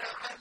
لَقَدْ